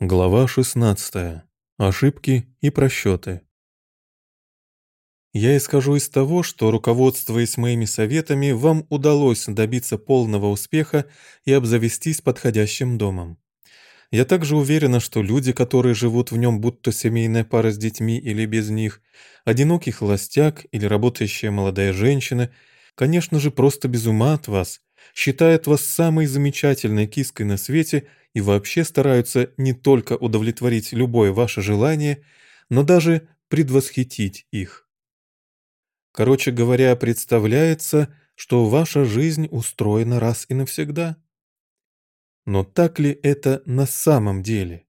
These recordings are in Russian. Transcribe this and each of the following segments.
Глава 16. Ошибки и просчеты. Я исхожу из того, что, руководствуясь моими советами, вам удалось добиться полного успеха и обзавестись подходящим домом. Я также уверена, что люди, которые живут в нем будто семейная пара с детьми или без них, одинокий холостяк или работающая молодая женщина, конечно же, просто без ума от вас, считают вас самой замечательной киской на свете и вообще стараются не только удовлетворить любое ваше желание, но даже предвосхитить их. Короче говоря, представляется, что ваша жизнь устроена раз и навсегда. Но так ли это на самом деле?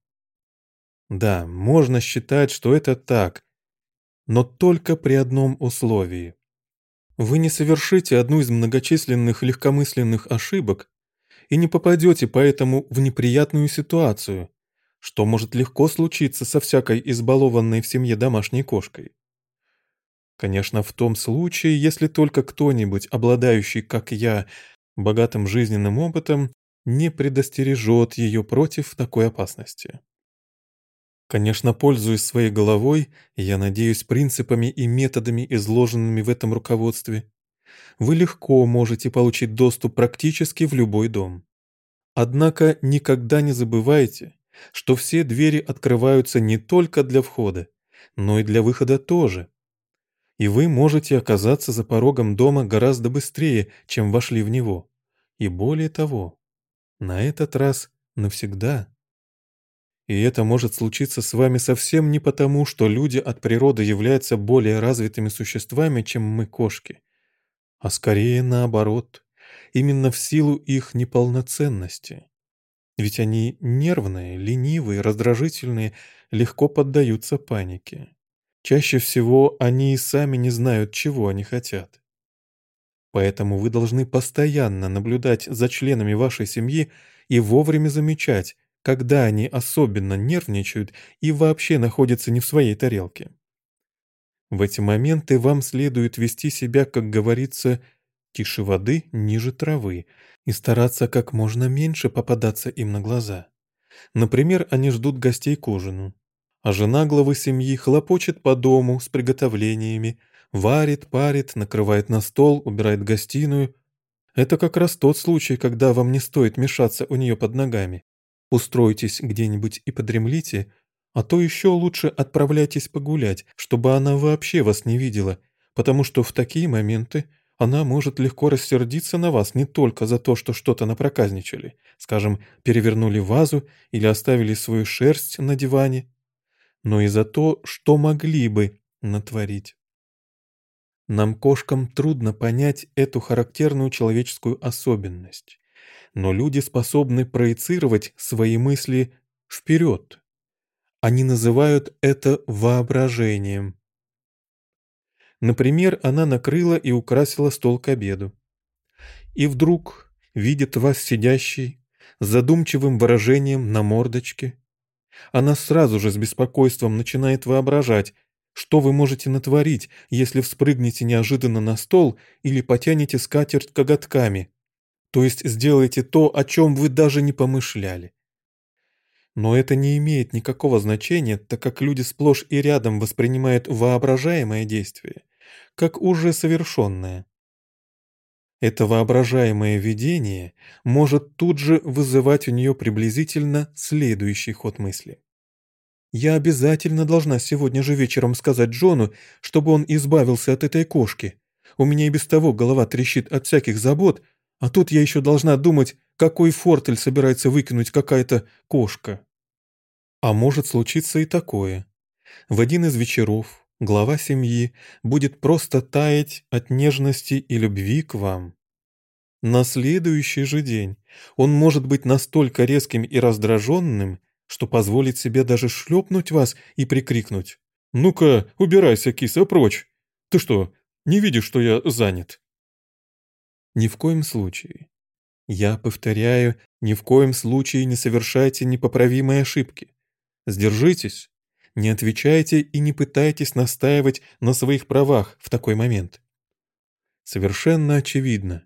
Да, можно считать, что это так, но только при одном условии. Вы не совершите одну из многочисленных легкомысленных ошибок, и не попадете поэтому в неприятную ситуацию, что может легко случиться со всякой избалованной в семье домашней кошкой. Конечно, в том случае, если только кто-нибудь, обладающий, как я, богатым жизненным опытом, не предостережет ее против такой опасности. Конечно, пользуясь своей головой, я надеюсь принципами и методами, изложенными в этом руководстве, вы легко можете получить доступ практически в любой дом. Однако никогда не забывайте, что все двери открываются не только для входа, но и для выхода тоже. И вы можете оказаться за порогом дома гораздо быстрее, чем вошли в него. И более того, на этот раз навсегда. И это может случиться с вами совсем не потому, что люди от природы являются более развитыми существами, чем мы кошки, а скорее наоборот, именно в силу их неполноценности. Ведь они нервные, ленивые, раздражительные, легко поддаются панике. Чаще всего они и сами не знают, чего они хотят. Поэтому вы должны постоянно наблюдать за членами вашей семьи и вовремя замечать, когда они особенно нервничают и вообще находятся не в своей тарелке. В эти моменты вам следует вести себя, как говорится, тише воды, ниже травы, и стараться как можно меньше попадаться им на глаза. Например, они ждут гостей к ужину. А жена главы семьи хлопочет по дому с приготовлениями, варит, парит, накрывает на стол, убирает гостиную. Это как раз тот случай, когда вам не стоит мешаться у нее под ногами. Устройтесь где-нибудь и подремлите, а то еще лучше отправляйтесь погулять, чтобы она вообще вас не видела, потому что в такие моменты она может легко рассердиться на вас не только за то, что что-то напроказничали, скажем, перевернули вазу или оставили свою шерсть на диване, но и за то, что могли бы натворить. Нам, кошкам, трудно понять эту характерную человеческую особенность, но люди способны проецировать свои мысли вперед, они называют это воображением. Например, она накрыла и украсила стол к обеду. И вдруг видит вас сидящий, с задумчивым выражением на мордочке. Она сразу же с беспокойством начинает воображать, что вы можете натворить, если вспрыгнете неожиданно на стол или потянете скатерть коготками, то есть сделаете то, о чем вы даже не помышляли. Но это не имеет никакого значения, так как люди сплошь и рядом воспринимают воображаемое действие как уже совершенное. Это воображаемое видение может тут же вызывать у нее приблизительно следующий ход мысли. «Я обязательно должна сегодня же вечером сказать Джону, чтобы он избавился от этой кошки. У меня и без того голова трещит от всяких забот, а тут я еще должна думать, какой фортель собирается выкинуть какая-то кошка». А может случиться и такое. В один из вечеров глава семьи будет просто таять от нежности и любви к вам. На следующий же день он может быть настолько резким и раздраженным, что позволит себе даже шлепнуть вас и прикрикнуть. «Ну-ка, убирайся, киса, прочь! Ты что, не видишь, что я занят?» Ни в коем случае. Я повторяю, ни в коем случае не совершайте непоправимые ошибки. Сдержитесь, не отвечайте и не пытайтесь настаивать на своих правах в такой момент. Совершенно очевидно.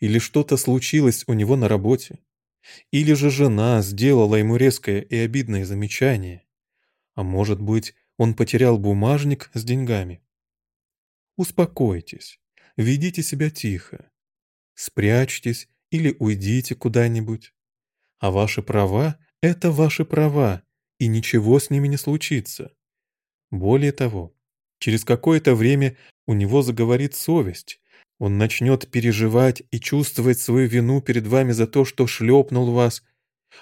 Или что-то случилось у него на работе. Или же жена сделала ему резкое и обидное замечание. А может быть, он потерял бумажник с деньгами. Успокойтесь, ведите себя тихо. Спрячьтесь или уйдите куда-нибудь. А ваши права — это ваши права, и ничего с ними не случится. Более того, через какое-то время у него заговорит совесть, он начнет переживать и чувствовать свою вину перед вами за то, что шлепнул вас,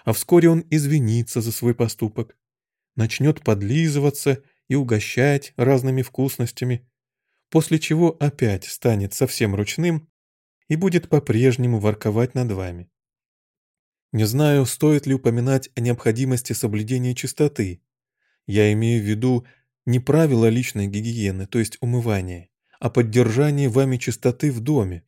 а вскоре он извинится за свой поступок, начнет подлизываться и угощать разными вкусностями, после чего опять станет совсем ручным и будет по-прежнему ворковать над вами. Не знаю, стоит ли упоминать о необходимости соблюдения чистоты. Я имею в виду не правила личной гигиены, то есть умывания, а поддержание вами чистоты в доме.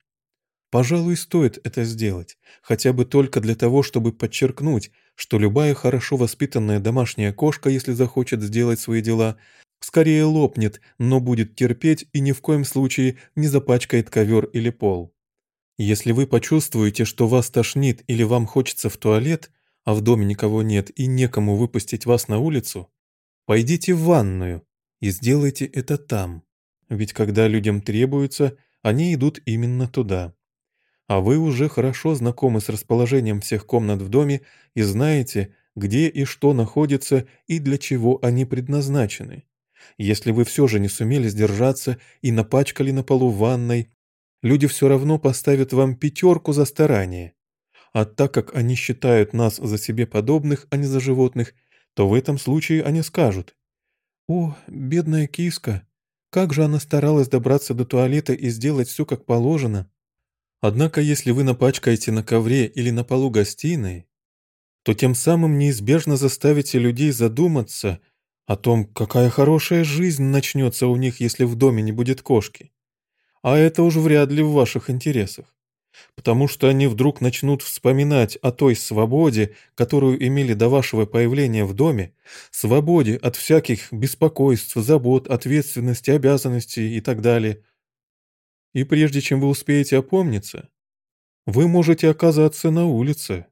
Пожалуй, стоит это сделать, хотя бы только для того, чтобы подчеркнуть, что любая хорошо воспитанная домашняя кошка, если захочет сделать свои дела, скорее лопнет, но будет терпеть и ни в коем случае не запачкает ковер или пол. Если вы почувствуете, что вас тошнит или вам хочется в туалет, а в доме никого нет и некому выпустить вас на улицу, пойдите в ванную и сделайте это там. Ведь когда людям требуется, они идут именно туда. А вы уже хорошо знакомы с расположением всех комнат в доме и знаете, где и что находится и для чего они предназначены. Если вы все же не сумели сдержаться и напачкали на полу ванной, люди все равно поставят вам пятерку за старание. А так как они считают нас за себе подобных, а не за животных, то в этом случае они скажут «О, бедная киска, как же она старалась добраться до туалета и сделать все как положено». Однако если вы напачкаете на ковре или на полу гостиной, то тем самым неизбежно заставите людей задуматься о том, какая хорошая жизнь начнется у них, если в доме не будет кошки. А это уж вряд ли в ваших интересах потому что они вдруг начнут вспоминать о той свободе, которую имели до вашего появления в доме, свободе от всяких беспокойств, забот, ответственности, обязанностей и так далее. И прежде чем вы успеете опомниться, вы можете оказаться на улице.